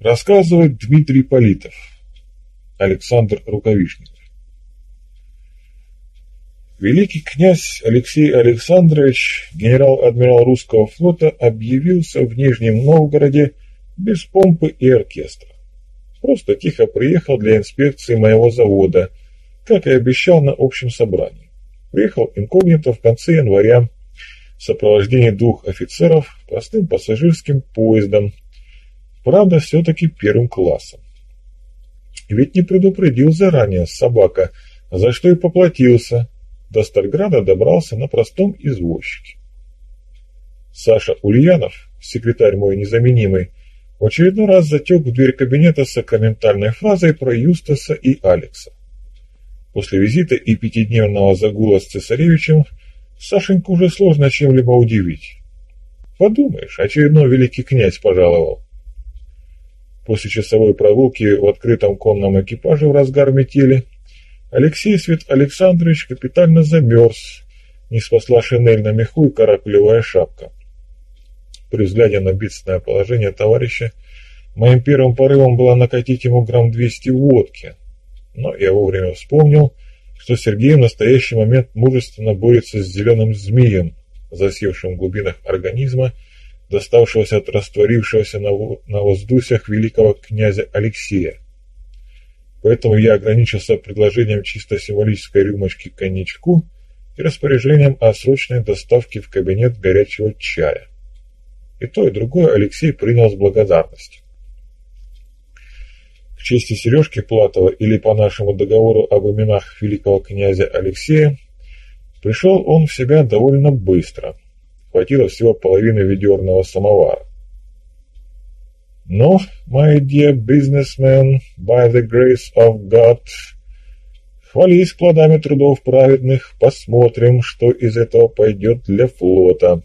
Рассказывает Дмитрий Политов. Александр Рукавишников. Великий князь Алексей Александрович, генерал-адмирал русского флота, объявился в Нижнем Новгороде без помпы и оркестра. Просто тихо приехал для инспекции моего завода, как и обещал на общем собрании. Приехал инкогнито в конце января в сопровождении двух офицеров простым пассажирским поездом, правда, все-таки первым классом. Ведь не предупредил заранее собака, за что и поплатился. До Стальграда добрался на простом извозчике. Саша Ульянов, секретарь мой незаменимый, в очередной раз затек в дверь кабинета с сакраментальной фразой про Юстаса и Алекса. После визита и пятидневного загула с цесаревичем Сашеньку уже сложно чем-либо удивить. Подумаешь, очередной великий князь пожаловал. После часовой прогулки в открытом конном экипаже в разгар метели Алексей Свет Александрович капитально замерз, не спасла шинель на меху и каракулевая шапка. При взгляде на бедственное положение товарища, моим первым порывом было накатить ему грамм двести водки, но я вовремя вспомнил, что Сергей в настоящий момент мужественно борется с зеленым змеем, засевшим в глубинах организма доставшегося от растворившегося на, на воздусях великого князя Алексея. Поэтому я ограничился предложением чисто символической рюмочки коньячку и распоряжением о срочной доставке в кабинет горячего чая. И то, и другое Алексей принял с благодарностью. К чести Сережки Платова или по нашему договору об именах великого князя Алексея, пришел он в себя довольно быстро – хватило всего половины ведерного самовара. Но, my dear businessman, by the grace of God, хвались плодами трудов праведных, посмотрим, что из этого пойдет для флота.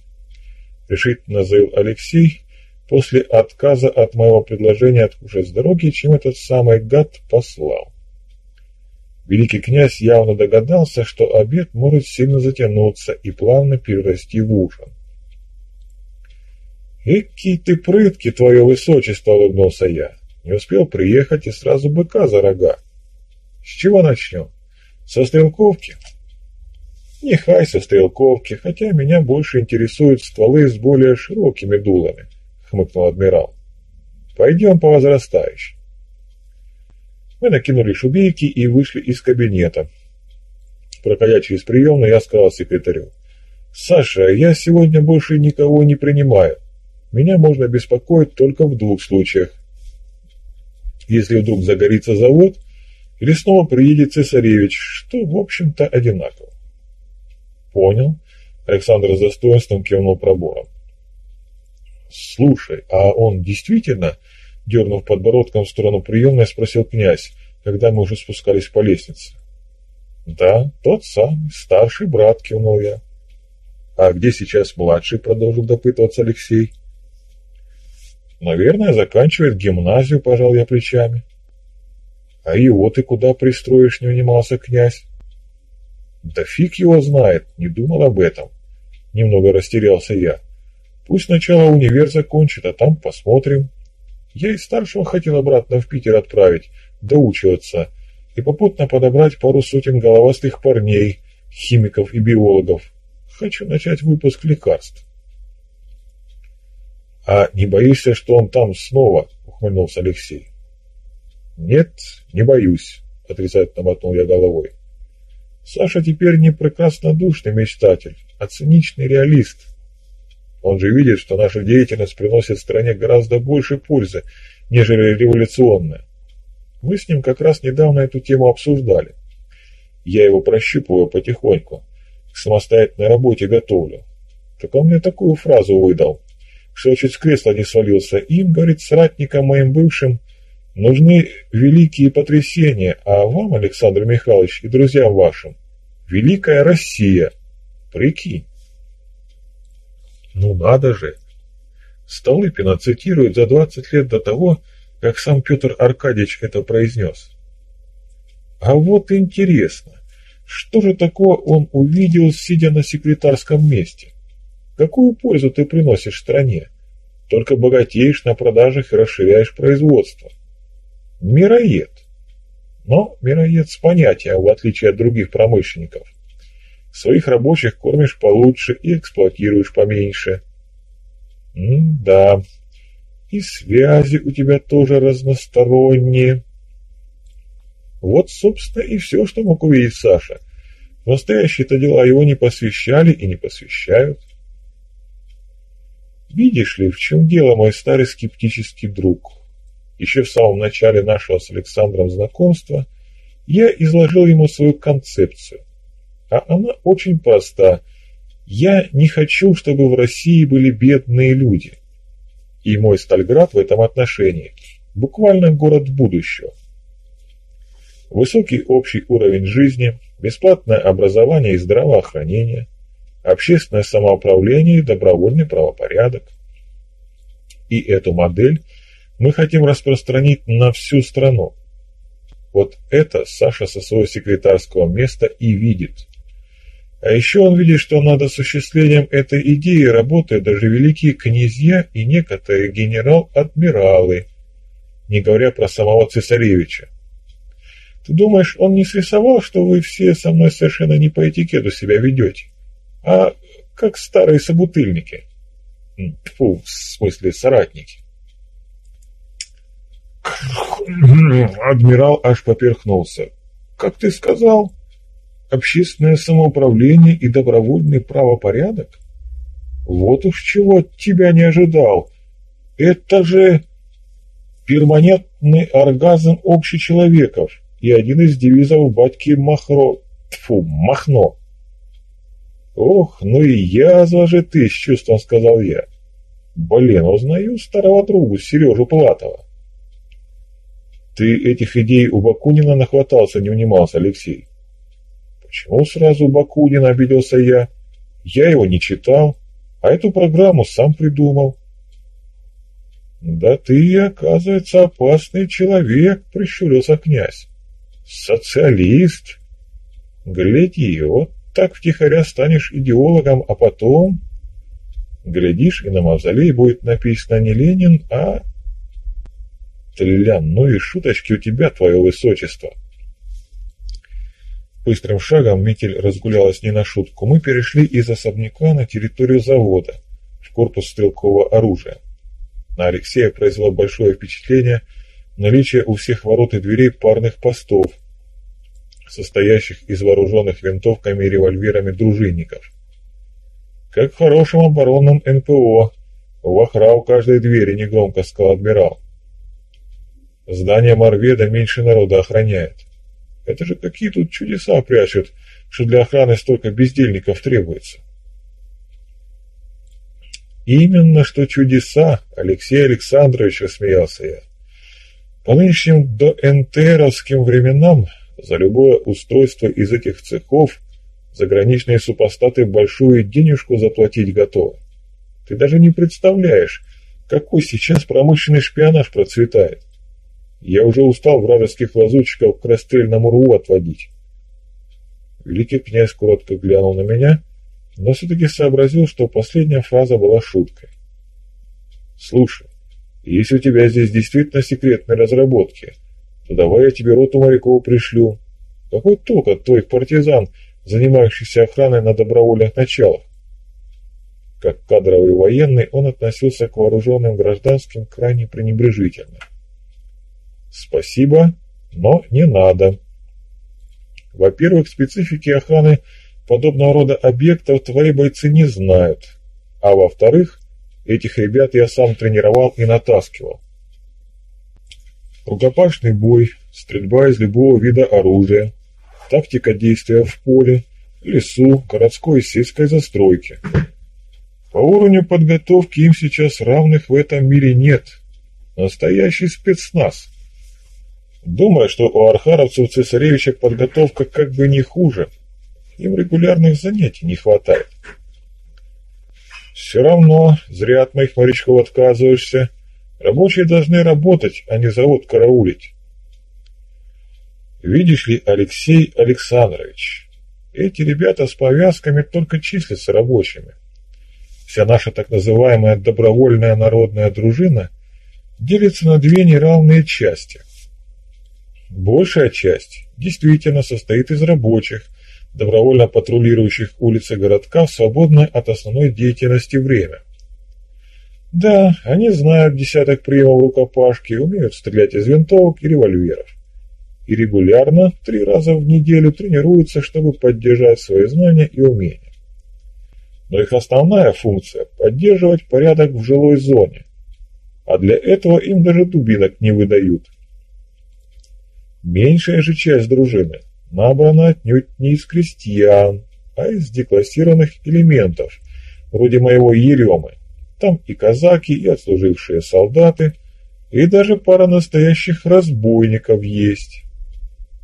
Решительно заявил Алексей после отказа от моего предложения откушать с дороги, чем этот самый гад послал. Великий князь явно догадался, что обед может сильно затянуться и плавно перерасти в ужин. «Экий ты прытки, твое высочество!» — улыбнулся я. «Не успел приехать и сразу быка за рога. С чего начнем? Со стрелковки?» «Нехай со стрелковки, хотя меня больше интересуют стволы с более широкими дулами», — хмыкнул адмирал. «Пойдем по возрастающей». Мы накинули шубейки и вышли из кабинета. Проходя через приемную, я сказал секретарю. «Саша, я сегодня больше никого не принимаю. Меня можно беспокоить только в двух случаях. Если вдруг загорится завод, или снова приедет цесаревич, что, в общем-то, одинаково». «Понял». Александр с достоинством кивнул пробором. «Слушай, а он действительно Дернув подбородком в сторону приемной, спросил князь, когда мы уже спускались по лестнице. «Да, тот самый, старший брат», — кивнул я. «А где сейчас младший?» — продолжил допытываться Алексей. «Наверное, заканчивает гимназию», — пожал я плечами. «А его ты куда пристроишь?» — не унимался князь. «Да фиг его знает, не думал об этом». Немного растерялся я. «Пусть сначала универ закончит, а там посмотрим». Я и старшего хотел обратно в Питер отправить, доучиваться, и попутно подобрать пару сотен головастых парней, химиков и биологов. Хочу начать выпуск лекарств. «А не боишься, что он там снова?» — ухмыльнулся Алексей. «Нет, не боюсь», — отрицательно мотнул я головой. «Саша теперь не прекраснодушный мечтатель, а циничный реалист. Он же видит, что наша деятельность приносит стране гораздо больше пользы, нежели революционная. Мы с ним как раз недавно эту тему обсуждали. Я его прощупываю потихоньку, к самостоятельной работе готовлю. Так он мне такую фразу выдал, что я чуть с кресла не свалился. Им, говорит, соратникам моим бывшим, нужны великие потрясения, а вам, Александр Михайлович, и друзьям вашим, великая Россия. Прикинь. Ну надо же! Столыпина цитирует за 20 лет до того, как сам Петр Аркадьевич это произнес. А вот интересно, что же такое он увидел, сидя на секретарском месте? Какую пользу ты приносишь стране? только богатеешь на продажах и расширяешь производство. Мироед. Но мироед с понятия, в отличие от других промышленников. Своих рабочих кормишь получше и эксплуатируешь поменьше. М-да. И связи у тебя тоже разносторонние. Вот, собственно, и все, что мог увидеть Саша. В настоящие-то дела его не посвящали и не посвящают. Видишь ли, в чем дело, мой старый скептический друг? Еще в самом начале нашего с Александром знакомства я изложил ему свою концепцию. А она очень проста. Я не хочу, чтобы в России были бедные люди. И мой Стальград в этом отношении буквально город будущего. Высокий общий уровень жизни, бесплатное образование и здравоохранение, общественное самоуправление и добровольный правопорядок. И эту модель мы хотим распространить на всю страну. Вот это Саша со своего секретарского места и видит. А еще он видит, что над осуществлением этой идеи работают даже великие князья и некоторые генерал-адмиралы, не говоря про самого цесаревича. Ты думаешь, он не срисовал, что вы все со мной совершенно не по этикету себя ведете, а как старые собутыльники? Фу, в смысле соратники. Адмирал аж поперхнулся. Как ты сказал? Общественное самоуправление и добровольный правопорядок? Вот уж чего от тебя не ожидал. Это же перманентный оргазм общечеловеков и один из девизов батьки Махро... Тьфу, Махно. «Ох, ну и язва же ты!» — с чувством сказал я. «Блин, узнаю старого другу, Сережу Платова». «Ты этих идей у Бакунина нахватался, не унимался Алексей». «Почему сразу Бакунин?» — обиделся я. «Я его не читал, а эту программу сам придумал». «Да ты, оказывается, опасный человек», — прищурился князь. Социалист? Гляди, вот так втихаря станешь идеологом, а потом... Глядишь, и на мавзолее будет написано не Ленин, а... Тлян, ну и шуточки у тебя, твое высочество. Быстрым шагом метель разгулялась не на шутку. Мы перешли из особняка на территорию завода, в корпус стрелкового оружия. На Алексея произвело большое впечатление – наличие у всех ворот и дверей парных постов, состоящих из вооруженных винтовками и револьверами дружинников. Как в хорошем оборонном НПО, вахра у каждой двери, негромко сказал адмирал. Здание Марведа меньше народа охраняет. Это же какие тут чудеса прячут, что для охраны столько бездельников требуется. Именно что чудеса, Алексей Александрович, рассмеялся я. По нынешним доэнтеровским временам за любое устройство из этих цехов заграничные супостаты большую денежку заплатить готовы. Ты даже не представляешь, какой сейчас промышленный шпионаж процветает. Я уже устал вражеских лазутчиков к расстрельному рву отводить. Великий князь коротко глянул на меня, но все-таки сообразил, что последняя фраза была шуткой. «Слушай, если у тебя здесь действительно секретные разработки, то давай я тебе роту моряков пришлю. Какой толк от твоих партизан, занимающихся охраной на добровольных началах? Как кадровый военный, он относился к вооруженным гражданским крайне пренебрежительно. Спасибо, но не надо. Во-первых, специфики охраны подобного рода объектов твои бойцы не знают. А во-вторых, Этих ребят я сам тренировал и натаскивал. Рукопашный бой, стрельба из любого вида оружия, тактика действия в поле, лесу, городской и сельской застройке. По уровню подготовки им сейчас равных в этом мире нет. Настоящий спецназ. Думаю, что у архаровцев цесаревича подготовка как бы не хуже. Им регулярных занятий не хватает. Все равно, зря от моих морячков отказываешься. Рабочие должны работать, а не завод караулить. Видишь ли, Алексей Александрович, эти ребята с повязками только числятся рабочими. Вся наша так называемая добровольная народная дружина делится на две неравные части. Большая часть действительно состоит из рабочих, добровольно патрулирующих улицы городка в свободное от основной деятельности время. Да, они знают десяток приемов рукопашки, умеют стрелять из винтовок и револьверов. И регулярно, три раза в неделю, тренируются, чтобы поддержать свои знания и умения. Но их основная функция – поддерживать порядок в жилой зоне. А для этого им даже дубинок не выдают. Меньшая же часть дружины набрана отнюдь не из крестьян, а из деклассированных элементов, вроде моего Еремы. Там и казаки, и отслужившие солдаты, и даже пара настоящих разбойников есть.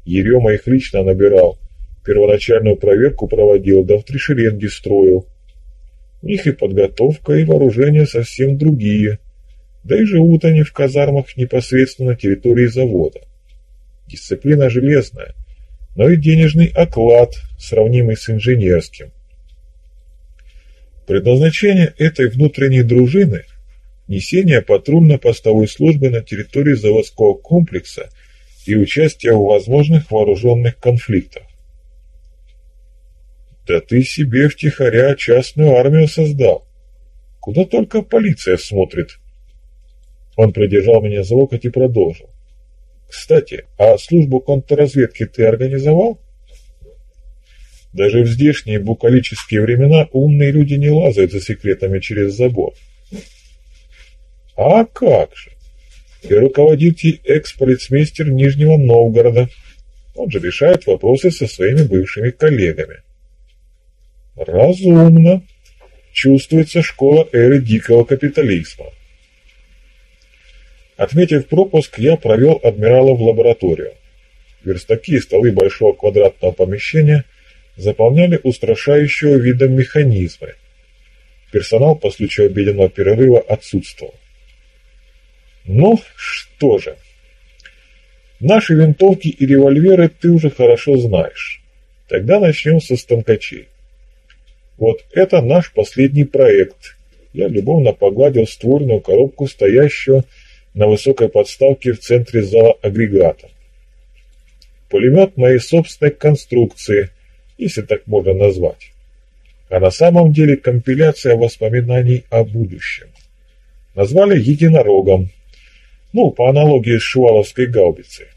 Ерема их лично набирал, первоначальную проверку проводил, да в три шеренги строил. У них и подготовка, и вооружение совсем другие, да и живут они в казармах непосредственно на территории завода. Дисциплина железная, но и денежный оклад, сравнимый с инженерским. Предназначение этой внутренней дружины – несение патрульно-постовой службы на территории заводского комплекса и участие в возможных вооруженных конфликтах. Да ты себе втихаря частную армию создал. Куда только полиция смотрит. Он придержал меня за локоть и продолжил. Кстати, а службу контрразведки ты организовал? Даже в здешние букалические времена умные люди не лазают за секретами через забор. А как же? И руководит ей экс-полицмейстер Нижнего Новгорода. Он же решает вопросы со своими бывшими коллегами. Разумно. Чувствуется школа эры дикого капитализма. Отметив пропуск, я провел адмирала в лабораторию. Верстаки и столы большого квадратного помещения заполняли устрашающего вида механизмы. Персонал по случаю обеденного перерыва отсутствовал. Ну, что же. Наши винтовки и револьверы ты уже хорошо знаешь. Тогда начнем со станкачей. Вот это наш последний проект. Я любовно погладил ствольную коробку стоящего на высокой подставке в центре зала агрегата. Пулемет моей собственной конструкции, если так можно назвать. А на самом деле компиляция воспоминаний о будущем. Назвали единорогом, ну, по аналогии с шуваловской гаубицей.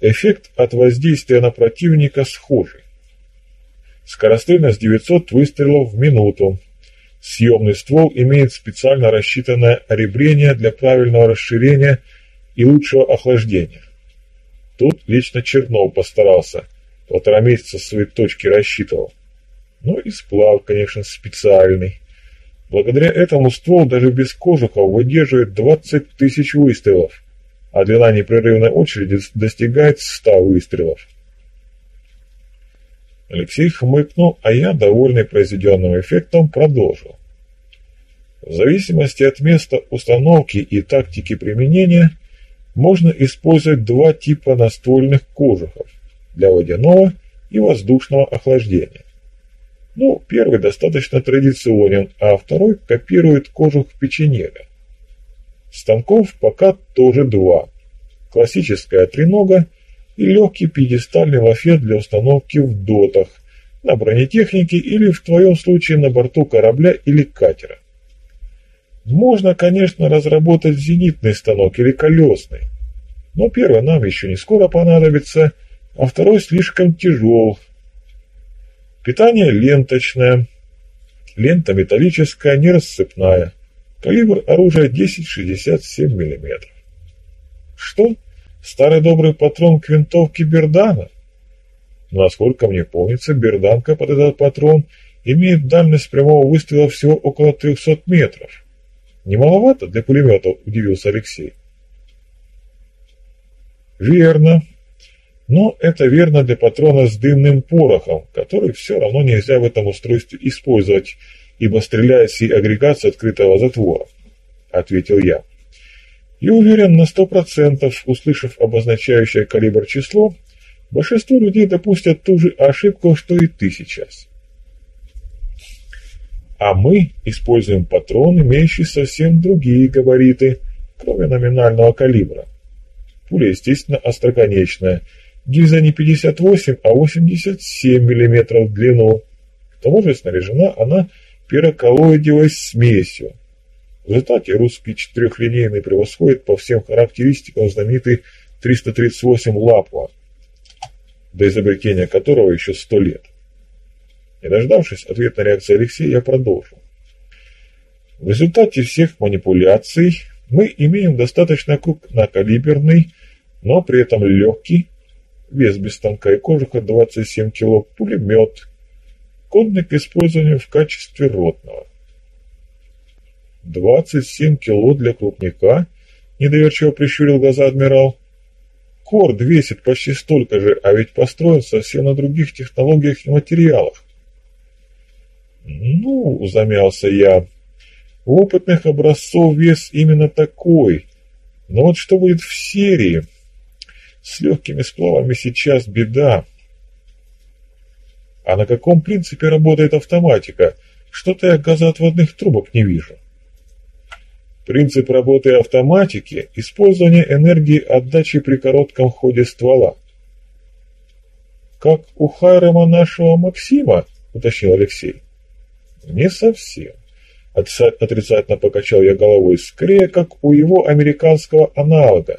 Эффект от воздействия на противника схожий. Скорострельность 900 выстрелов в минуту, Съемный ствол имеет специально рассчитанное оребрение для правильного расширения и лучшего охлаждения. Тут лично Чернов постарался, полтора месяца свои точки рассчитывал. Ну и сплав, конечно, специальный. Благодаря этому ствол даже без кожухов выдерживает 20 тысяч выстрелов, а длина непрерывной очереди достигает 100 выстрелов. Алексей хмыкнул, а я, довольный произведенным эффектом, продолжил. В зависимости от места установки и тактики применения можно использовать два типа настольных кожухов для водяного и воздушного охлаждения. Ну, первый достаточно традиционен, а второй копирует кожух печенега. Станков пока тоже два. Классическая тренога и легкий пьедестальный лафет для установки в дотах, на бронетехнике или в твоем случае на борту корабля или катера. Можно, конечно, разработать зенитный станок или колесный, но первый нам еще не скоро понадобится, а второй слишком тяжел. Питание ленточное, лента металлическая, не рассыпная, калибр оружия 10-67 мм. Что? Старый добрый патрон к винтовке Бердана? Насколько мне помнится, Берданка под этот патрон имеет дальность прямого выстрела всего около 300 метров. Не маловато для пулемета, удивился Алексей. Верно. Но это верно для патрона с дымным порохом, который все равно нельзя в этом устройстве использовать, ибо стреляет сей агрегат с открытого затвора, ответил я. И уверен на сто процентов, услышав обозначающее калибр число, большинство людей допустят ту же ошибку, что и ты сейчас. А мы используем патрон, имеющий совсем другие габариты, кроме номинального калибра. Пуля, естественно, остроконечная. Гильза не 58, а 87 мм в длину. К тому же снаряжена она пироколлоидевой смесью. В результате русский четырехлинейный превосходит по всем характеристикам знаменитый 338 Лапва, до изобретения которого еще сто лет. Не дождавшись ответной реакции Алексея, я продолжил. В результате всех манипуляций мы имеем достаточно крупнокалиберный, но при этом легкий, вес без станка и кожуха 27 кг, пулемет, годный к использованию в качестве ротного. 27 кило для крупника, недоверчиво прищурил глаза адмирал. Корд весит почти столько же, а ведь построен совсем на других технологиях и материалах. Ну, замялся я, у опытных образцов вес именно такой. Но вот что будет в серии? С легкими сплавами сейчас беда. А на каком принципе работает автоматика? Что-то я газоотводных трубок не вижу. Принцип работы автоматики – использование энергии отдачи при коротком ходе ствола. «Как у Хайрема нашего Максима?» – уточнил Алексей. «Не совсем. Отрицательно покачал я головой, скорее как у его американского аналога,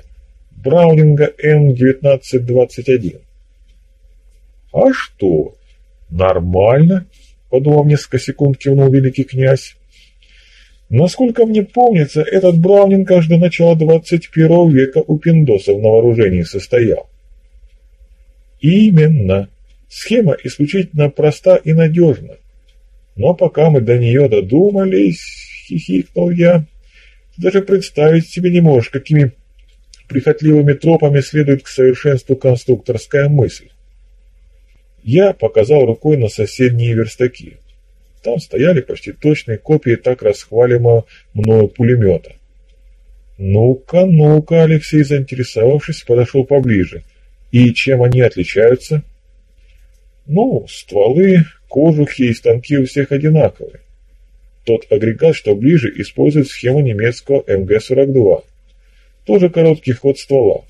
Браунинга М1921. А что? Нормально, подумав несколько секунд, кивнул великий князь. Насколько мне помнится, этот Браунинг аж до начала 21 века у пиндосов на вооружении состоял. Именно. Схема исключительно проста и надежна. Но пока мы до нее додумались, хихикнул я, даже представить себе не можешь, какими прихотливыми тропами следует к совершенству конструкторская мысль. Я показал рукой на соседние верстаки. Там стояли почти точные копии так расхвалимого мною пулемета. «Ну-ка, ну-ка», Алексей, заинтересовавшись, подошел поближе. «И чем они отличаются?» «Ну, стволы, Кожухи и станки у всех одинаковые. Тот агрегат, что ближе, использует схему немецкого МГ-42. Тоже короткий ход ствола.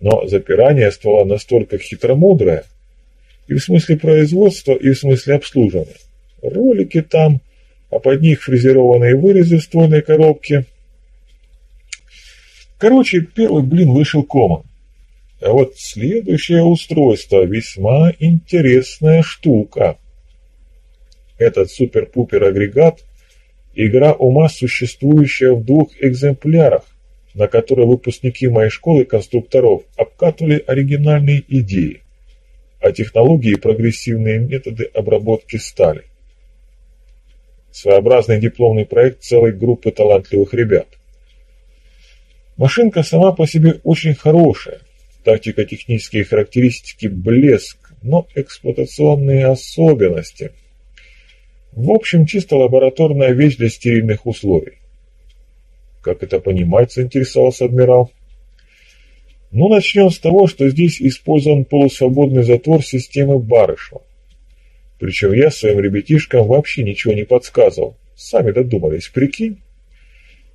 Но запирание ствола настолько хитромудрое, и в смысле производства, и в смысле обслуживания. Ролики там, а под них фрезерованные вырезы в ствольной коробке. Короче, первый блин вышел комом. А вот следующее устройство весьма интересная штука. Этот супер-пупер-агрегат – игра ума, существующая в двух экземплярах, на которые выпускники моей школы конструкторов обкатывали оригинальные идеи, а технологии и прогрессивные методы обработки стали. Своеобразный дипломный проект целой группы талантливых ребят. Машинка сама по себе очень хорошая, тактико-технические характеристики – блеск, но эксплуатационные особенности – в общем, чисто лабораторная вещь для стерильных условий. Как это понимать, заинтересовался адмирал. Ну, начнем с того, что здесь использован полусвободный затвор системы Барышева. Причем я своим ребятишкам вообще ничего не подсказывал. Сами додумались, прикинь.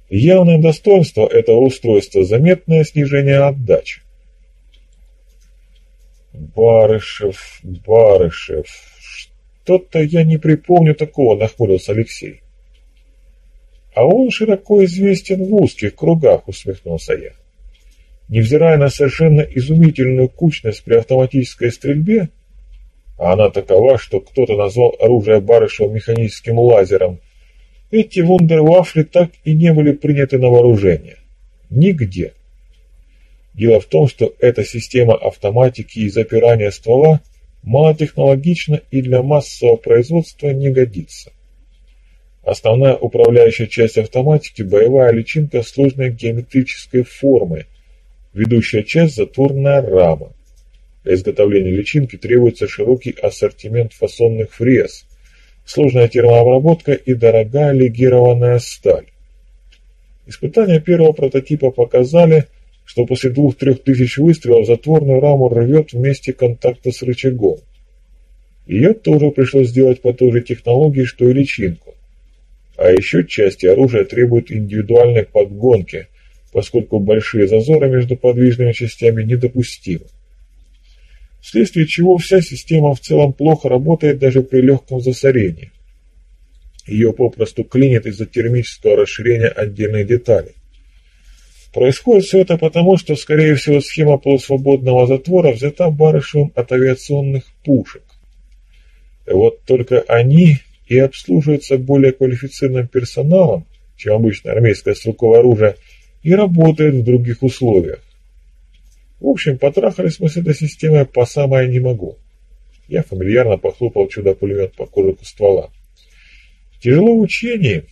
Явное достоинство этого устройства – заметное снижение отдачи. Барышев, Барышев, «Что-то я не припомню такого», — нахмурился Алексей. «А он широко известен в узких кругах», — усмехнулся я. Невзирая на совершенно изумительную кучность при автоматической стрельбе, а она такова, что кто-то назвал оружие Барышева механическим лазером, эти вундервафли так и не были приняты на вооружение. Нигде. Дело в том, что эта система автоматики и запирания ствола – малотехнологично и для массового производства не годится. Основная управляющая часть автоматики – боевая личинка сложной геометрической формы, ведущая часть – затворная рама. Для изготовления личинки требуется широкий ассортимент фасонных фрез, сложная термообработка и дорогая легированная сталь. Испытания первого прототипа показали – что после двух-трех тысяч выстрелов затворную раму рвет в месте контакта с рычагом. Ее тоже пришлось сделать по той же технологии, что и личинку, А еще части оружия требуют индивидуальной подгонки, поскольку большие зазоры между подвижными частями недопустимы. Вследствие чего вся система в целом плохо работает даже при легком засорении. Ее попросту клинит из-за термического расширения отдельных деталей. Происходит все это потому, что, скорее всего, схема полусвободного затвора взята барышевым от авиационных пушек. Вот только они и обслуживаются более квалифицированным персоналом, чем обычное армейское стрелковое оружие, и работают в других условиях. В общем, потрахались мы с этой системой по самое не могу. Я фамильярно похлопал чудо-пулемет по кожуху ствола. Тяжело в учении,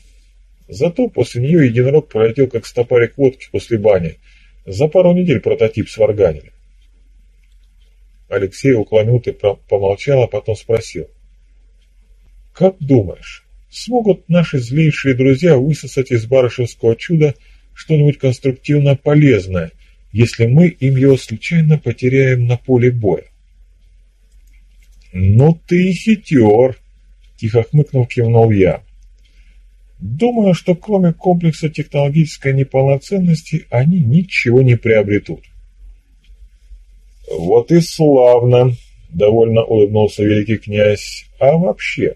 зато после нее единорог пролетел как стопарик водки после бани. За пару недель прототип сварганили. Алексей около минуты помолчал, а потом спросил. «Как думаешь, смогут наши злейшие друзья высосать из барышевского чуда что-нибудь конструктивно полезное, если мы им его случайно потеряем на поле боя?» «Ну ты и хитер!» – тихо хмыкнув, кивнул я. «Думаю, что кроме комплекса технологической неполноценности они ничего не приобретут». «Вот и славно!» – довольно улыбнулся великий князь. «А вообще,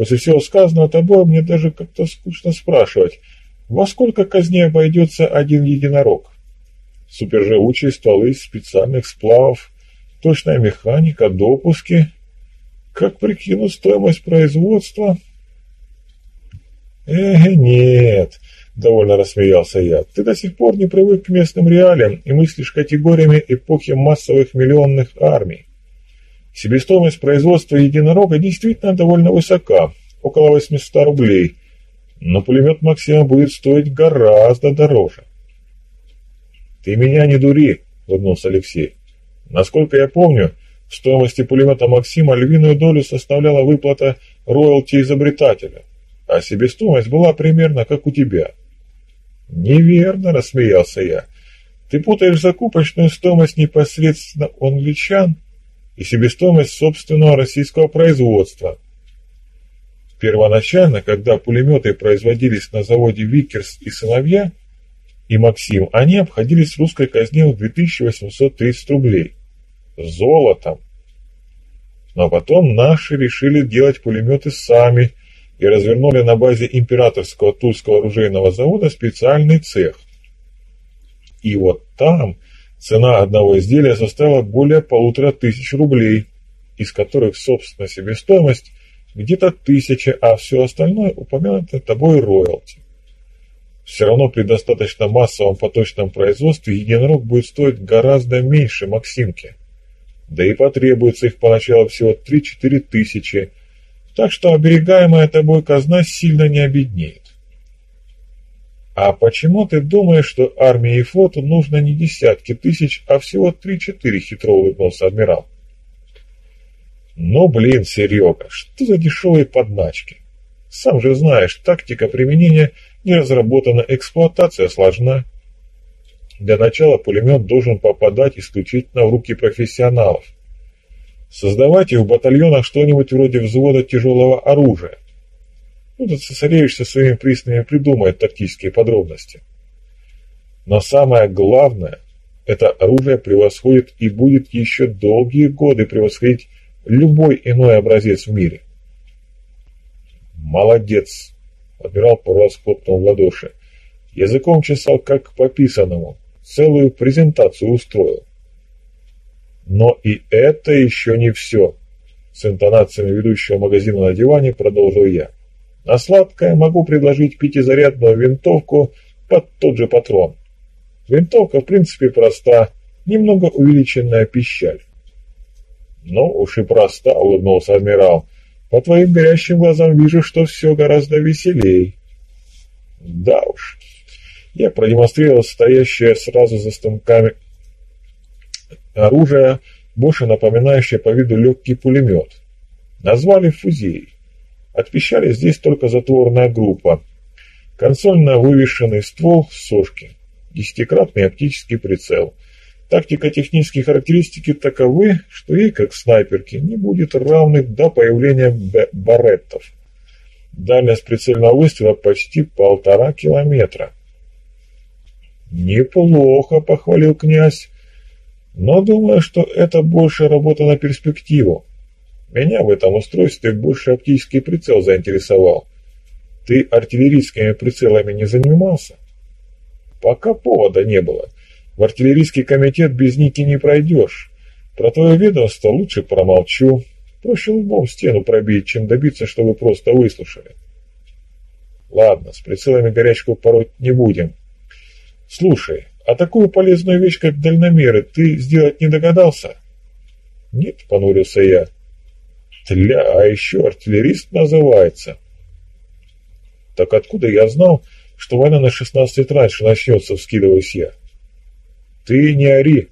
После всего сказанного тобой мне даже как-то скучно спрашивать, во сколько казни обойдется один единорог? Суперживучие стволы из специальных сплавов, точная механика, допуски. Как прикину стоимость производства? Эх, нет, довольно рассмеялся я. Ты до сих пор не привык к местным реалиям и мыслишь категориями эпохи массовых миллионных армий. Себестоимость производства единорога действительно довольно высока, около 800 рублей, но пулемет Максима будет стоить гораздо дороже. «Ты меня не дури», — улыбнулся Алексей. «Насколько я помню, в стоимости пулемета Максима львиную долю составляла выплата роялти изобретателя, а себестоимость была примерно как у тебя». «Неверно», — рассмеялся я. «Ты путаешь закупочную стоимость непосредственно у англичан и себестоимость собственного российского производства. Первоначально, когда пулеметы производились на заводе «Викерс» и «Сыновья» и «Максим», они обходились русской казне в 2830 рублей. Золотом. Но потом наши решили делать пулеметы сами и развернули на базе императорского Тульского оружейного завода специальный цех. И вот там Цена одного изделия составила более полутора тысяч рублей, из которых, собственно, себестоимость где-то тысяча, а все остальное упомянуто тобой роялти. Все равно при достаточно массовом поточном производстве единорог будет стоить гораздо меньше Максимки. Да и потребуется их поначалу всего 3-4 тысячи, так что оберегаемая тобой казна сильно не обеднеет. «А почему ты думаешь, что армии и флоту нужно не десятки тысяч, а всего три-четыре?» — хитро улыбнулся адмирал. «Ну, блин, Серега, что за дешевые подначки? Сам же знаешь, тактика применения не разработана, эксплуатация сложна. Для начала пулемет должен попадать исключительно в руки профессионалов. Создавайте в батальонах что-нибудь вроде взвода тяжелого оружия. Ну, да цесаревич со своими приснами придумает тактические подробности. Но самое главное, это оружие превосходит и будет еще долгие годы превосходить любой иной образец в мире. Молодец! Адмирал пару раз хлопнул в ладоши. Языком чесал как по писанному. Целую презентацию устроил. Но и это еще не все. С интонациями ведущего магазина на диване продолжил я. На сладкое могу предложить пятизарядную винтовку под тот же патрон. Винтовка в принципе проста, немного увеличенная пищаль. Ну уж и проста, улыбнулся адмирал. По твоим горящим глазам вижу, что все гораздо веселей. Да уж. Я продемонстрировал стоящее сразу за станками оружие, больше напоминающее по виду легкий пулемет. Назвали фузеей. Отпищали здесь только затворная группа. Консольно вывешенный ствол сошки. Десятикратный оптический прицел. Тактико-технические характеристики таковы, что ей, как снайперке, не будет равных до появления бареттов. Дальность прицельного выстрела почти полтора километра. «Неплохо», — похвалил князь. «Но думаю, что это больше работа на перспективу. Меня в этом устройстве больше оптический прицел заинтересовал. Ты артиллерийскими прицелами не занимался?» «Пока повода не было. В артиллерийский комитет без ники не пройдешь. Про твое ведомство лучше промолчу. Проще лбом стену пробить, чем добиться, чтобы просто выслушали. Ладно, с прицелами горячку пороть не будем. Слушай, а такую полезную вещь, как дальномеры, ты сделать не догадался? Нет, понурился я. Тля, а еще артиллерист называется. Так откуда я знал, что война на 16 лет раньше начнется, вскидываюсь я? Ты не ори,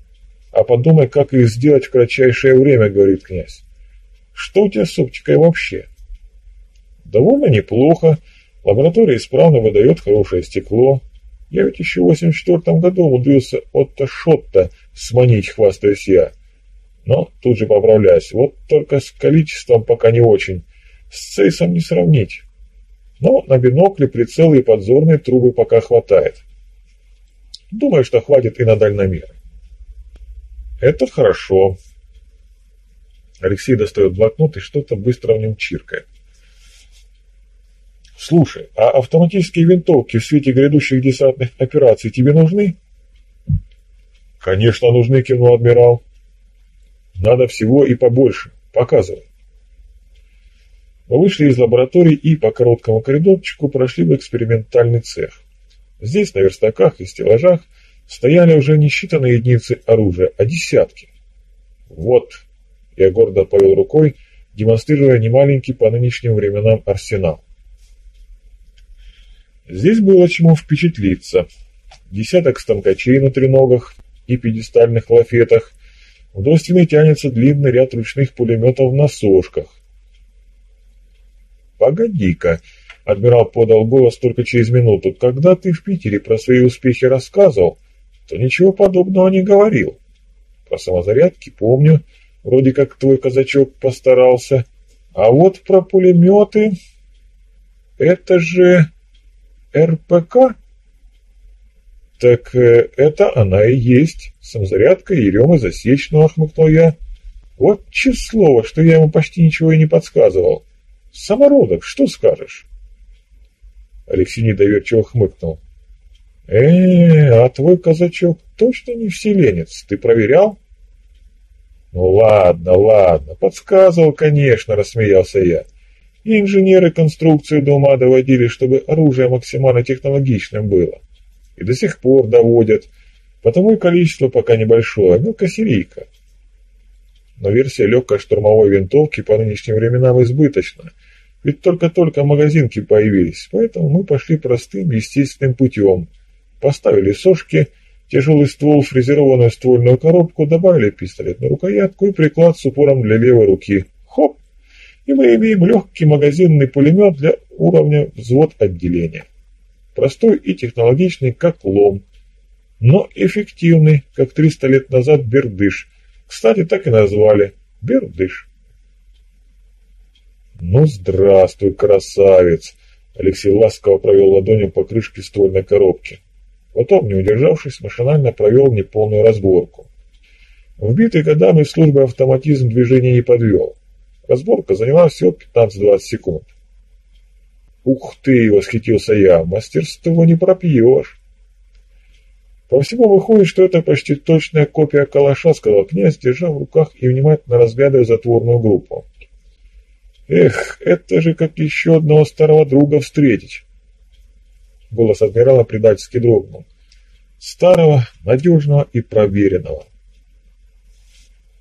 а подумай, как их сделать в кратчайшее время, говорит князь. Что у тебя с оптикой вообще? Довольно неплохо. Лаборатория исправно выдает хорошее стекло. Я ведь еще в 84 году умудрился Отто Шотта сманить, хвастаюсь я. Но тут же поправляюсь. Вот только с количеством пока не очень. С цейсом не сравнить. Но на бинокле, прицелы и подзорные трубы пока хватает. Думаю, что хватит и на дальномеры. Это хорошо. Алексей достает блокнот и что-то быстро в нем чиркает. «Слушай, а автоматические винтовки в свете грядущих десантных операций тебе нужны?» «Конечно нужны», — кивнул адмирал. «Надо всего и побольше. Показывай». Мы вышли из лаборатории и по короткому коридорчику прошли в экспериментальный цех. Здесь на верстаках и стеллажах стояли уже не считанные единицы оружия, а десятки. Вот, я гордо повел рукой, демонстрируя немаленький по нынешним временам арсенал. Здесь было чему впечатлиться. Десяток станкачей на треногах и пьедестальных лафетах. Вдоль стены тянется длинный ряд ручных пулеметов на сошках. «Погоди-ка», — адмирал подал голос только через минуту, — «когда ты в Питере про свои успехи рассказывал, то ничего подобного не говорил. Про самозарядки помню, Вроде как твой казачок постарался. А вот про пулеметы... Это же... РПК? Так э, это она и есть. Самозарядка Еремы Засечного, хмыкнул я. Вот число, что я ему почти ничего и не подсказывал. Самородок, что скажешь? Алексей недоверчиво хмыкнул. э а твой казачок точно не вселенец, ты проверял? «Ну ладно, ладно, подсказывал, конечно», — рассмеялся я. Инженеры конструкцию до ума доводили, чтобы оружие максимально технологичным было. И до сих пор доводят. Потому и количество пока небольшое, мелкосерийка. Но версия легкой штурмовой винтовки по нынешним временам избыточна. Ведь только-только магазинки появились, поэтому мы пошли простым, естественным путем. Поставили сошки Тяжелый ствол, фрезерованную ствольную коробку, добавили пистолет на рукоятку и приклад с упором для левой руки. Хоп! И мы имеем легкий магазинный пулемет для уровня взвод отделения. Простой и технологичный, как лом. Но эффективный, как 300 лет назад бердыш. Кстати, так и назвали. Бердыш. «Ну, здравствуй, красавец!» Алексей ласково провел ладонью по крышке ствольной коробки. Потом, не удержавшись, машинально провел неполную разборку. Вбитый годами службы автоматизм движения не подвел. Разборка заняла всего 15-20 секунд. «Ух ты!» — восхитился я. «Мастерство не пропьешь!» «По всему выходит, что это почти точная копия калаша», — сказал князь, держа в руках и внимательно разглядывая затворную группу. «Эх, это же как еще одного старого друга встретить!» Голос адмирала предательски дрогнул. Старого, надежного и проверенного.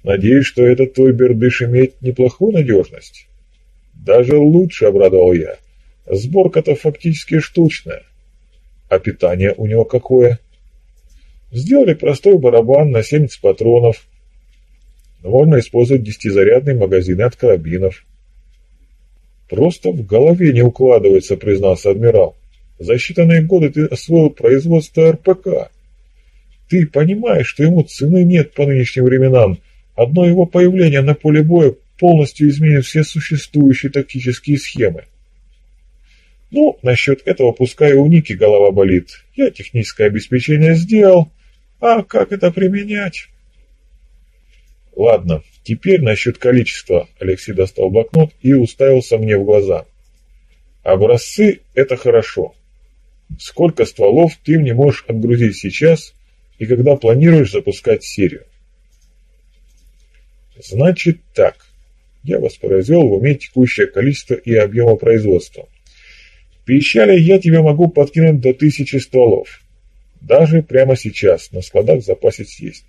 Надеюсь, что этот твой бердыш имеет неплохую надежность. Даже лучше, обрадовал я. Сборка-то фактически штучная. А питание у него какое? Сделали простой барабан на 70 патронов. Можно использовать десятизарядные магазины от карабинов. Просто в голове не укладывается, признался адмирал. За считанные годы ты освоил производство РПК. Ты понимаешь, что ему цены нет по нынешним временам. Одно его появление на поле боя полностью изменит все существующие тактические схемы. Ну, насчет этого пускай у Ники голова болит. Я техническое обеспечение сделал, а как это применять? Ладно, теперь насчет количества. Алексей достал блокнот и уставился мне в глаза. Образцы – это хорошо. Сколько стволов ты мне можешь отгрузить сейчас и когда планируешь запускать серию? Значит так. Я воспроизвел в уме текущее количество и объема производства. Пищали я тебе могу подкинуть до тысячи стволов. Даже прямо сейчас на складах запасец есть.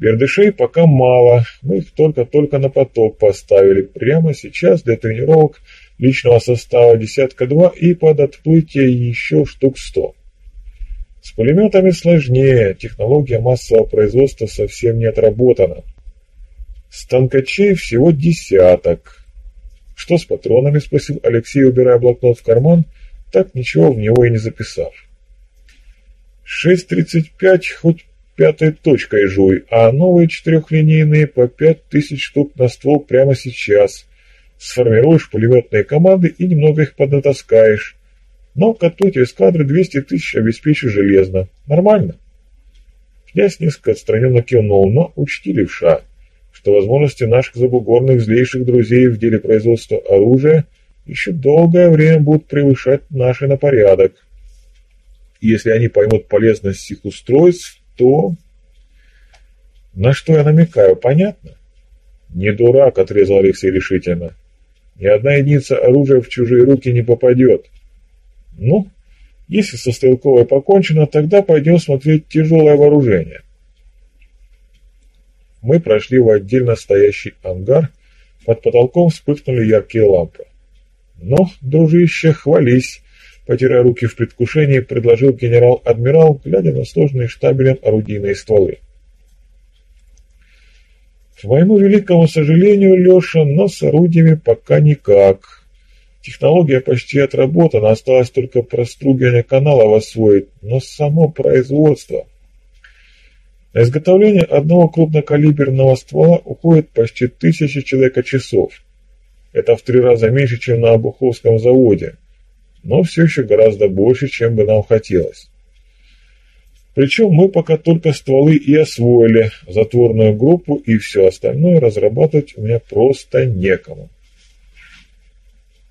Бердышей пока мало, мы их только-только на поток поставили. Прямо сейчас для тренировок личного состава десятка-два и под отплытие еще штук сто. С пулеметами сложнее, технология массового производства совсем не отработана. Станкачей всего десяток. Что с патронами, спросил Алексей, убирая блокнот в карман, так ничего в него и не записав. Шесть тридцать пять хоть пятой точкой жуй, а новые четырехлинейные по пять тысяч штук на ствол прямо сейчас. Сформируешь пулеметные команды и немного их поднатаскаешь. Но катуть эскадры 200 тысяч обеспечу железно. Нормально? Князь несколько отстраненно кивнул, но учти левша, что возможности наших забугорных злейших друзей в деле производства оружия еще долгое время будут превышать наши на порядок. Если они поймут полезность их устройств, что? На что я намекаю, понятно? Не дурак, отрезал Алексей решительно. Ни одна единица оружия в чужие руки не попадет. Ну, если со стрелковой покончено, тогда пойдем смотреть тяжелое вооружение. Мы прошли в отдельно стоящий ангар, под потолком вспыхнули яркие лампы. «Ну, дружище, хвались!» Потирая руки в предвкушении, предложил генерал-адмирал, глядя на сложные штабелем орудийные стволы. К моему великому сожалению, Леша, но с орудиями пока никак. Технология почти отработана, осталось только простругивание каналов освоить, но само производство. На изготовление одного крупнокалиберного ствола уходит почти тысяча человека-часов. Это в три раза меньше, чем на Обуховском заводе – но все еще гораздо больше, чем бы нам хотелось. Причем мы пока только стволы и освоили, затворную группу и все остальное разрабатывать у меня просто некому.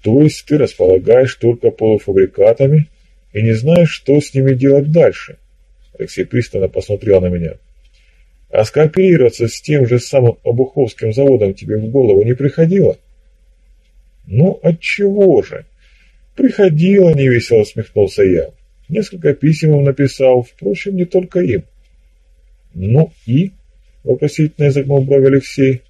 То есть ты располагаешь только полуфабрикатами и не знаешь, что с ними делать дальше? Алексей пристально посмотрел на меня. А скооперироваться с тем же самым Обуховским заводом тебе в голову не приходило? Ну, отчего же? «Приходила», — невесело усмехнулся я. Несколько писем им написал, впрочем, не только им. «Ну и?» — вопросительно изогнул брови Алексей.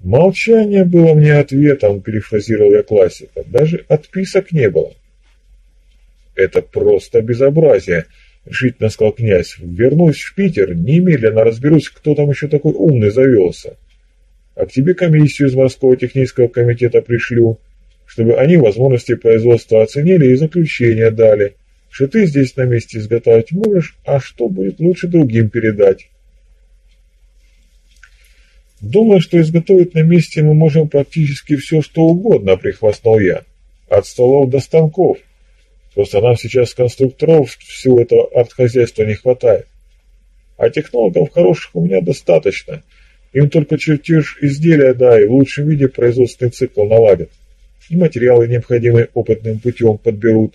«Молчание было мне ответом», — перефразировал я классика. «Даже отписок не было». «Это просто безобразие», — решительно сказал князь. «Вернусь в Питер, немедленно разберусь, кто там еще такой умный завелся. А к тебе комиссию из морского технического комитета пришлю чтобы они возможности производства оценили и заключение дали, что ты здесь на месте изготовить можешь, а что будет лучше другим передать. Думаю, что изготовить на месте мы можем практически все, что угодно, прихвастнул я. От столов до станков. Просто нам сейчас конструкторов всего этого артхозяйства не хватает. А технологов хороших у меня достаточно. Им только чертеж изделия дай, в лучшем виде производственный цикл наладят и материалы, необходимые опытным путем, подберут.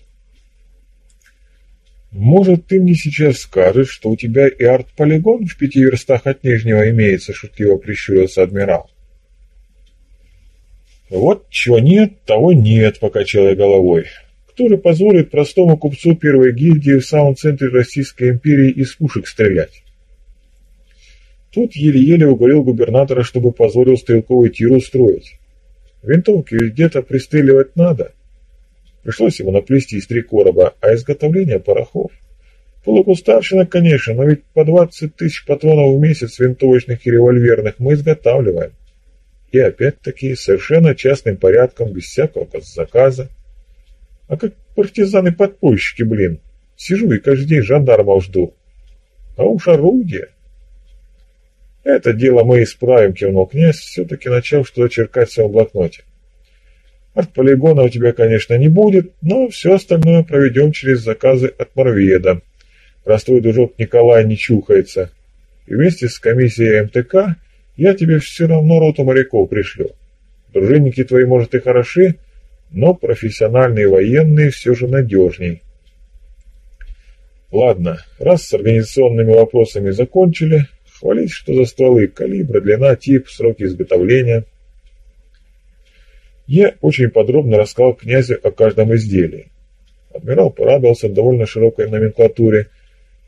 «Может, ты мне сейчас скажешь, что у тебя и арт-полигон в пяти верстах от Нижнего имеется?» — шутливо прищурился адмирал. «Вот чего нет, того нет», — покачал я головой. «Кто же позволит простому купцу первой гильдии в самом центре Российской империи из пушек стрелять?» Тут еле-еле уговорил губернатора, чтобы позволил стрелковый тир устроить. Винтовки где-то пристреливать надо. Пришлось ему наплести из три короба, а изготовление порохов. Полукустарщина, конечно, но ведь по 20 тысяч патронов в месяц винтовочных и револьверных мы изготавливаем. И опять-таки совершенно частным порядком, без всякого заказа. А как партизаны-подпольщики, блин. Сижу и каждый день жандармов жду. А уж орудие. «Это дело мы исправим», — кивнул князь, все-таки начав что-то черкать в своем блокноте. Артполигона у тебя, конечно, не будет, но все остальное проведем через заказы от Морведа, твой дружок Николай не чухается. И вместе с комиссией МТК я тебе все равно роту моряков пришлю. Дружинники твои, может, и хороши, но профессиональные военные все же надежней. Ладно, раз с организационными вопросами закончили, хвалить, что за стволы, калибра, длина, тип, сроки изготовления. Я очень подробно рассказал князю о каждом изделии. Адмирал порадовался довольно широкой номенклатуре,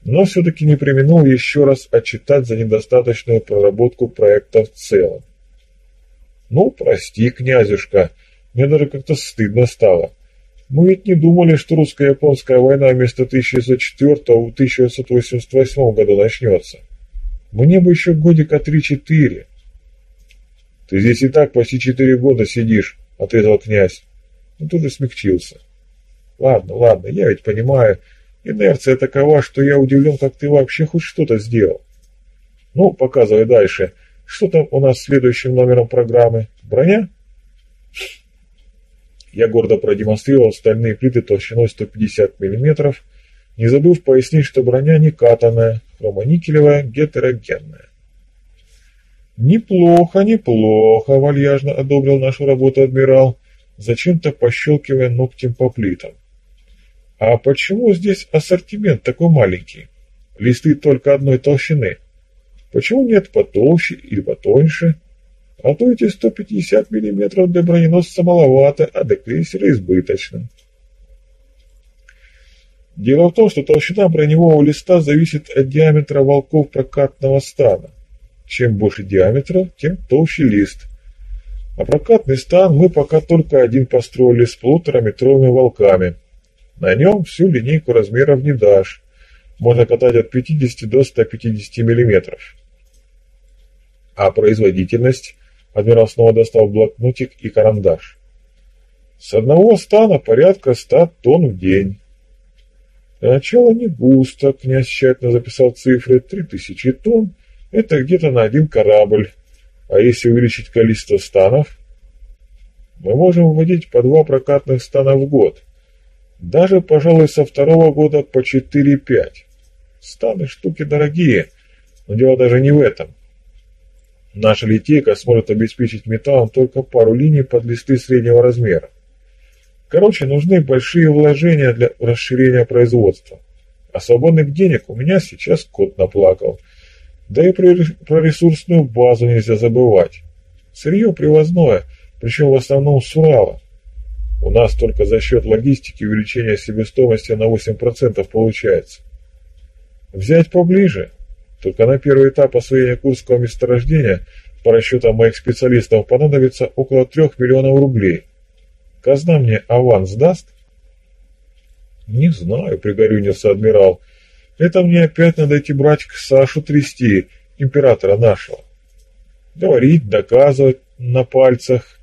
но все-таки не применил еще раз отчитать за недостаточную проработку проекта в целом. «Ну, прости, князюшка, мне даже как-то стыдно стало. Мы ведь не думали, что русско-японская война вместо 1904 в 1988 году начнется. Мне бы еще годика три-четыре». «Ты здесь и так почти четыре года сидишь», — отрезал князь. Он тут же смягчился. «Ладно, ладно, я ведь понимаю, инерция такова, что я удивлен, как ты вообще хоть что-то сделал. Ну, показывай дальше. Что там у нас следующим номером программы? Броня? Я гордо продемонстрировал стальные плиты толщиной 150 мм, не забыв пояснить, что броня не катанная, хромоникелевая, гетерогенная. «Неплохо, неплохо», — вальяжно одобрил нашу работу адмирал, зачем-то пощелкивая ногтем по плитам. «А почему здесь ассортимент такой маленький? Листы только одной толщины. Почему нет потолще или потоньше? А то эти 150 мм для броненосца маловато, а для крейсера избыточно. Дело в том, что толщина броневого листа зависит от диаметра волков прокатного стана. Чем больше диаметра, тем толще лист. А прокатный стан мы пока только один построили с полутораметровыми волками. На нем всю линейку размеров не дашь. Можно катать от 50 до 150 миллиметров. А производительность? Адмирал снова достал блокнотик и карандаш. С одного стана порядка ста тонн в день. Для начала не густо, князь тщательно записал цифры. Три тысячи тонн – это где-то на один корабль. А если увеличить количество станов, мы можем вводить по два прокатных стана в год. Даже, пожалуй, со второго года по 4-5. Станы штуки дорогие, но дело даже не в этом. Наша литейка сможет обеспечить металлом только пару линий под листы среднего размера. Короче, нужны большие вложения для расширения производства. А свободных денег у меня сейчас кот наплакал. Да и про, ресурсную базу нельзя забывать. Сырье привозное, причем в основном с Урала. У нас только за счет логистики увеличение себестоимости на 8% получается. Взять поближе – только на первый этап освоения Курского месторождения, по расчетам моих специалистов, понадобится около трех миллионов рублей. Казна мне аванс даст? Не знаю, пригорюнился адмирал. Это мне опять надо идти брать к Сашу трясти, императора нашего. Говорить, доказывать на пальцах.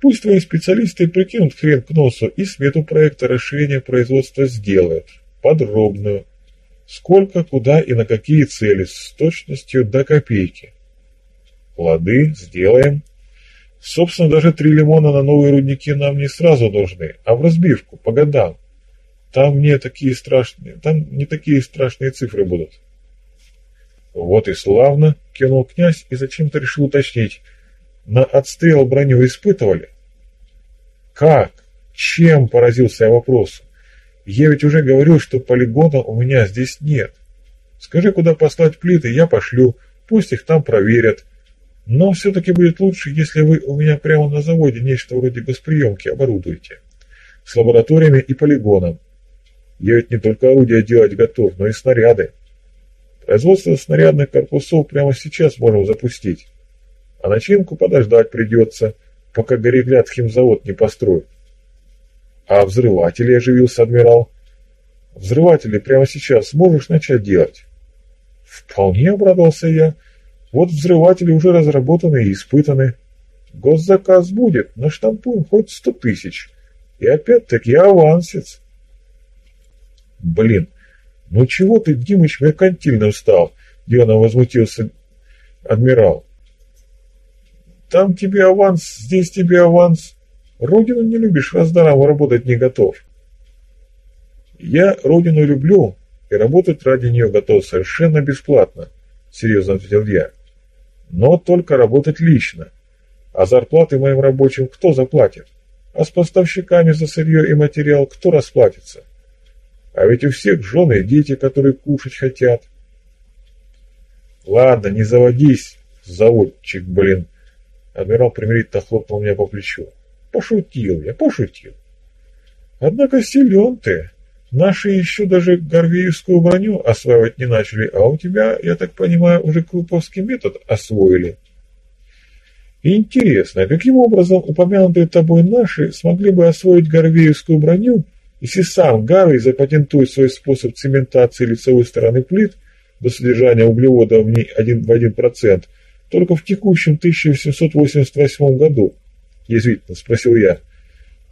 Пусть твои специалисты прикинут хрен к носу и смету проекта расширения производства сделают. Подробную Сколько, куда и на какие цели, с точностью до копейки. Лады, сделаем. Собственно, даже три лимона на новые рудники нам не сразу нужны, а в разбивку, по годам. Там не такие страшные, там не такие страшные цифры будут. Вот и славно, кинул князь и зачем-то решил уточнить. На отстрел броню испытывали? Как? Чем, поразился я вопросу. Я ведь уже говорил, что полигона у меня здесь нет. Скажи, куда послать плиты, я пошлю, пусть их там проверят. Но все-таки будет лучше, если вы у меня прямо на заводе нечто вроде госприемки оборудуете. С лабораториями и полигоном. Я ведь не только орудия делать готов, но и снаряды. Производство снарядных корпусов прямо сейчас можем запустить. А начинку подождать придется, пока Горегляд химзавод не построит. А взрыватели, оживился адмирал. Взрыватели прямо сейчас сможешь начать делать? Вполне обрадовался я. Вот взрыватели уже разработаны и испытаны. Госзаказ будет, наштампуем хоть сто тысяч. И опять-таки авансец. Блин, ну чего ты, Димыч, меркантильным стал? Делано возмутился адмирал. Там тебе аванс, здесь тебе аванс. Родину не любишь, раз работать не готов. Я родину люблю и работать ради нее готов совершенно бесплатно, серьезно ответил я. Но только работать лично. А зарплаты моим рабочим кто заплатит? А с поставщиками за сырье и материал кто расплатится? А ведь у всех жены и дети, которые кушать хотят. Ладно, не заводись, заводчик, блин. Адмирал примирительно хлопнул меня по плечу. Пошутил я, пошутил. Однако силен ты. Наши еще даже горвеевскую броню осваивать не начали, а у тебя, я так понимаю, уже круповский метод освоили. Интересно, каким образом упомянутые тобой наши смогли бы освоить горвеевскую броню, если сам Гарвей запатентует свой способ цементации лицевой стороны плит до содержания углевода в ней один в 1%, только в текущем 1888 году? Язвительно спросил я.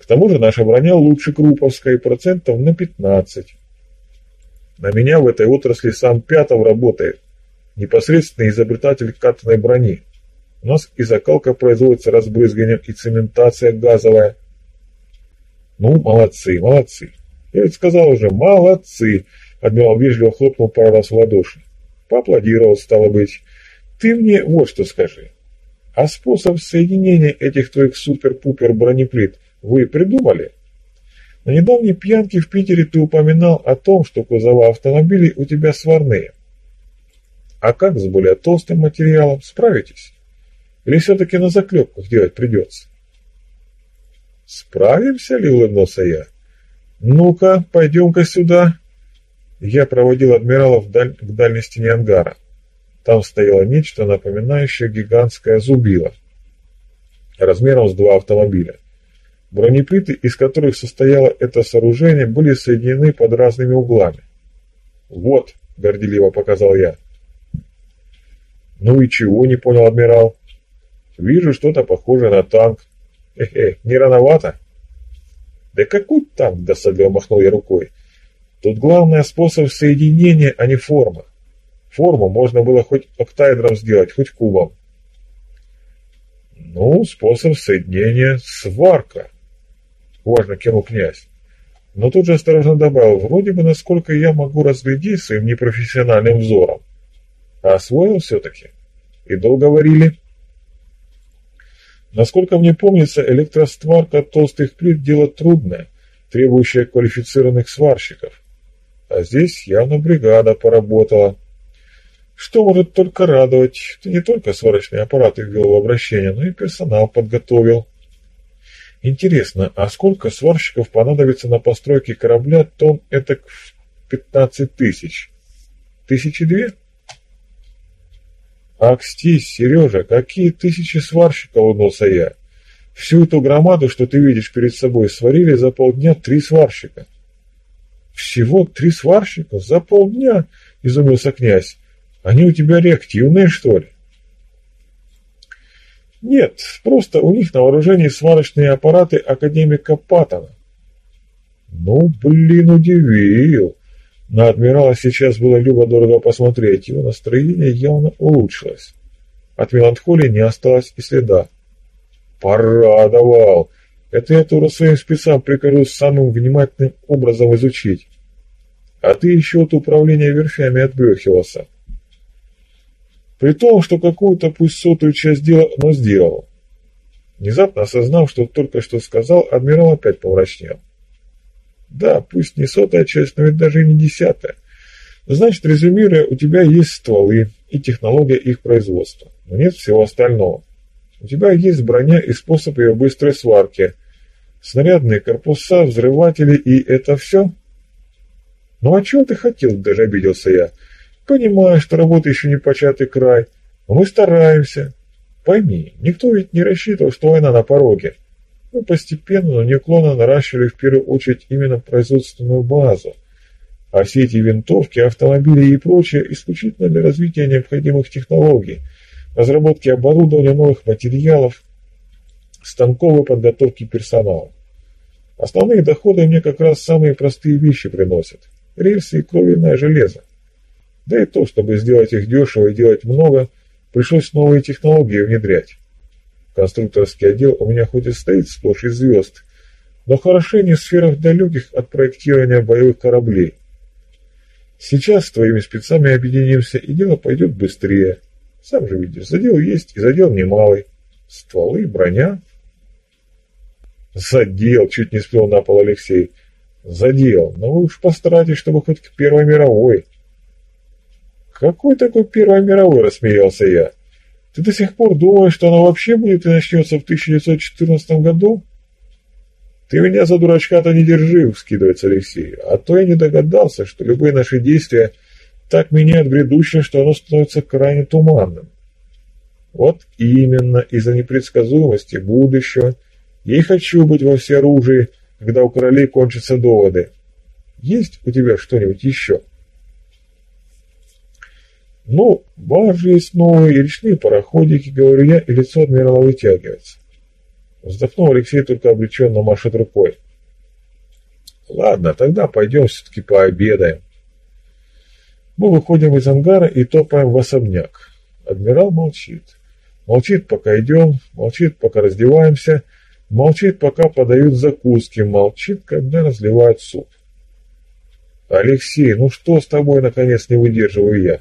К тому же наша броня лучше Круповской процентов на 15. На меня в этой отрасли сам Пятов работает, непосредственный изобретатель катанной брони. У нас и закалка производится разбрызганием, и цементация газовая. Ну, молодцы, молодцы. Я ведь сказал уже, молодцы. Адмирал вежливо хлопнул пару раз в ладоши. Поаплодировал, стало быть. Ты мне вот что скажи. А способ соединения этих твоих супер-пупер бронеплит вы придумали? На недавней пьянке в Питере ты упоминал о том, что кузова автомобилей у тебя сварные. А как с более толстым материалом справитесь? Или все-таки на заклепках делать придется? Справимся ли, улыбнулся я. Ну-ка, пойдем-ка сюда. Я проводил адмирала вдаль, к дальней стене ангара. Там стояло нечто, напоминающее гигантское зубило, размером с два автомобиля. Бронеплиты, из которых состояло это сооружение, были соединены под разными углами. «Вот», — горделиво показал я. «Ну и чего?» — не понял адмирал. Вижу что-то похожее на танк. Хе-хе, не рановато? Да какой танк, досадливо махнул я рукой. Тут главное способ соединения, а не форма. Форму можно было хоть октаэдром сделать, хоть кубом. Ну, способ соединения сварка, важно кинул князь. Но тут же осторожно добавил, вроде бы, насколько я могу разглядеть своим непрофессиональным взором. А освоил все-таки. И долго варили. Насколько мне помнится, электростварка толстых плит – дело трудное, требующее квалифицированных сварщиков. А здесь явно бригада поработала. Что может только радовать, ты не только сварочные аппараты ввел в обращение, но и персонал подготовил. Интересно, а сколько сварщиков понадобится на постройке корабля тонн этак в 15 тысяч? Тысячи две? «Акстись, Сережа, какие тысячи сварщиков!» — улыбнулся я. «Всю эту громаду, что ты видишь перед собой, сварили за полдня три сварщика». «Всего три сварщика? За полдня?» — изумился князь. «Они у тебя реактивные, что ли?» «Нет, просто у них на вооружении сварочные аппараты академика Паттона». «Ну, блин, удивил!» На адмирала сейчас было любо-дорого посмотреть, его настроение явно улучшилось. От меланхолии не осталось и следа. «Порадовал! Это я тоже своим спецам прикажу самым внимательным образом изучить. А ты еще от управления верфями отбрехивался. При том, что какую-то пусть сотую часть дела, но сделал. Внезапно осознав, что только что сказал, адмирал опять помрачнел. Да, пусть не сотая часть, но ведь даже не десятая. Значит, резюмируя, у тебя есть стволы и технология их производства, но нет всего остального. У тебя есть броня и способ ее быстрой сварки, снарядные корпуса, взрыватели и это все? Ну а чего ты хотел, даже обиделся я. Понимаю, что работа еще не початый край, но мы стараемся. Пойми, никто ведь не рассчитывал, что война на пороге. Мы постепенно, но неуклонно наращивали в первую очередь именно производственную базу, а все эти винтовки, автомобили и прочее исключительно для развития необходимых технологий, разработки оборудования новых материалов, станковой подготовки персонала. Основные доходы мне как раз самые простые вещи приносят. Рельсы и кровельное железо. Да и то, чтобы сделать их дешево и делать много, пришлось новые технологии внедрять. Конструкторский отдел у меня хоть и стоит сплошь из звезд, но хорошение в сферах далеких от проектирования боевых кораблей. Сейчас с твоими спецами объединимся, и дело пойдет быстрее. Сам же видишь, задел есть, и задел немалый. Стволы, броня. Задел, чуть не сплел на пол Алексей. Задел, но вы уж постарайтесь, чтобы хоть к Первой мировой. Какой такой Первой мировой, рассмеялся я. Ты до сих пор думаешь, что она вообще будет и начнется в 1914 году? «Ты меня за дурачка-то не держи», — вскидывается Алексей. «А то я не догадался, что любые наши действия так меняют грядущее, что оно становится крайне туманным. Вот именно из-за непредсказуемости будущего я и хочу быть во всеоружии, когда у королей кончатся доводы. Есть у тебя что-нибудь еще?» «Ну, баржи есть новые, и речные пароходики», — говорю я, и лицо адмирала вытягивается. Вздохнул Алексей, только облеченно машет рукой. Ладно, тогда пойдем все-таки пообедаем. Мы выходим из ангара и топаем в особняк. Адмирал молчит. Молчит, пока идем, молчит, пока раздеваемся, молчит, пока подают закуски, молчит, когда разливают суп. «Алексей, ну что с тобой, наконец, не выдерживаю я?»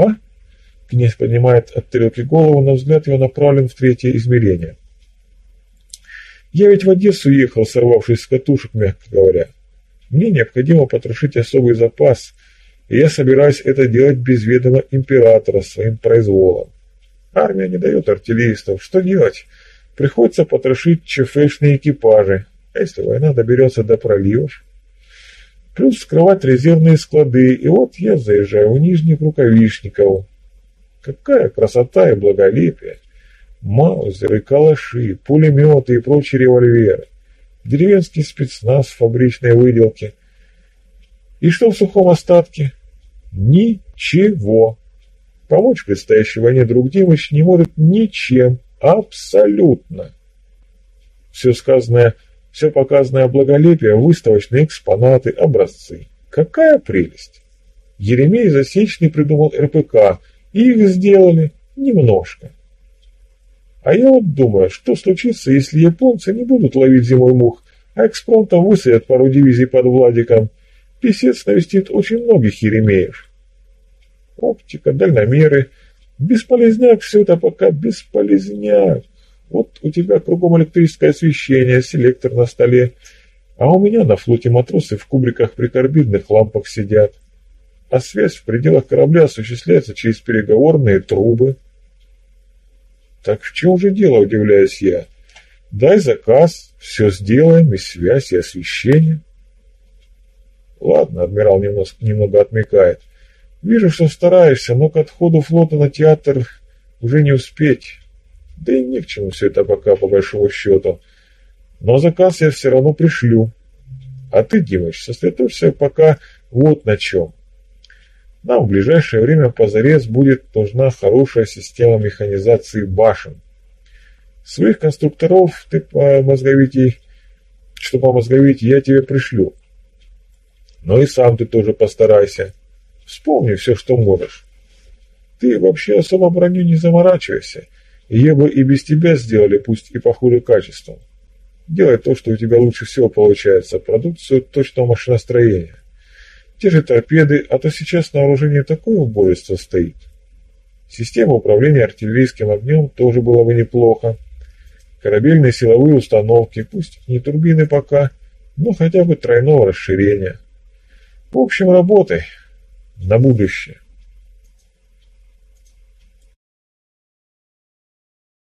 «А?» Князь поднимает от тарелки голову, но взгляд его направлен в третье измерение. Я ведь в Одессу ехал, сорвавшись с катушек, мягко говоря. Мне необходимо потрошить особый запас, и я собираюсь это делать без ведома императора своим произволом. Армия не дает артиллеристов. Что делать? Приходится потрошить ЧФшные экипажи. А если война доберется до проливов? Плюс скрывать резервные склады. И вот я заезжаю в Нижних Рукавишникову. Какая красота и благолепие! маузеры, калаши, пулеметы и прочие револьверы, деревенский спецназ в фабричной выделке. И что в сухом остатке? Ничего. Помочь предстоящей войне друг Димыч не может ничем, абсолютно. Все сказанное, все показанное благолепие, выставочные экспонаты, образцы. Какая прелесть! Еремей Засечный придумал РПК, и их сделали немножко. А я вот думаю, что случится, если японцы не будут ловить зимой мух, а экспромтом высадят пару дивизий под Владиком. Песец навестит очень многих еремеев. Оптика, дальномеры. Бесполезняк все это пока бесполезняк. Вот у тебя кругом электрическое освещение, селектор на столе. А у меня на флоте матросы в кубриках при карбидных лампах сидят. А связь в пределах корабля осуществляется через переговорные трубы. Так в чем же дело, удивляюсь я? Дай заказ, все сделаем, и связь, и освещение. Ладно, адмирал немного, немного отмекает. Вижу, что стараешься, но к отходу флота на театр уже не успеть. Да и не к чему все это пока, по большому счету. Но заказ я все равно пришлю. А ты, Димыч, сосредоточься пока вот на чем. Нам в ближайшее время позарез будет нужна хорошая система механизации башен. Своих конструкторов ты по мозговитей, что по мозговитей я тебе пришлю. Но и сам ты тоже постарайся. Вспомни все, что можешь. Ты вообще особо броню не заморачивайся. Ее бы и без тебя сделали, пусть и по хуже качеству. Делай то, что у тебя лучше всего получается, продукцию точного машиностроения. Те же торпеды, а то сейчас на вооружении такое убожество стоит. Система управления артиллерийским огнем тоже было бы неплохо. Корабельные силовые установки, пусть не турбины пока, но хотя бы тройного расширения. В общем, работай на будущее.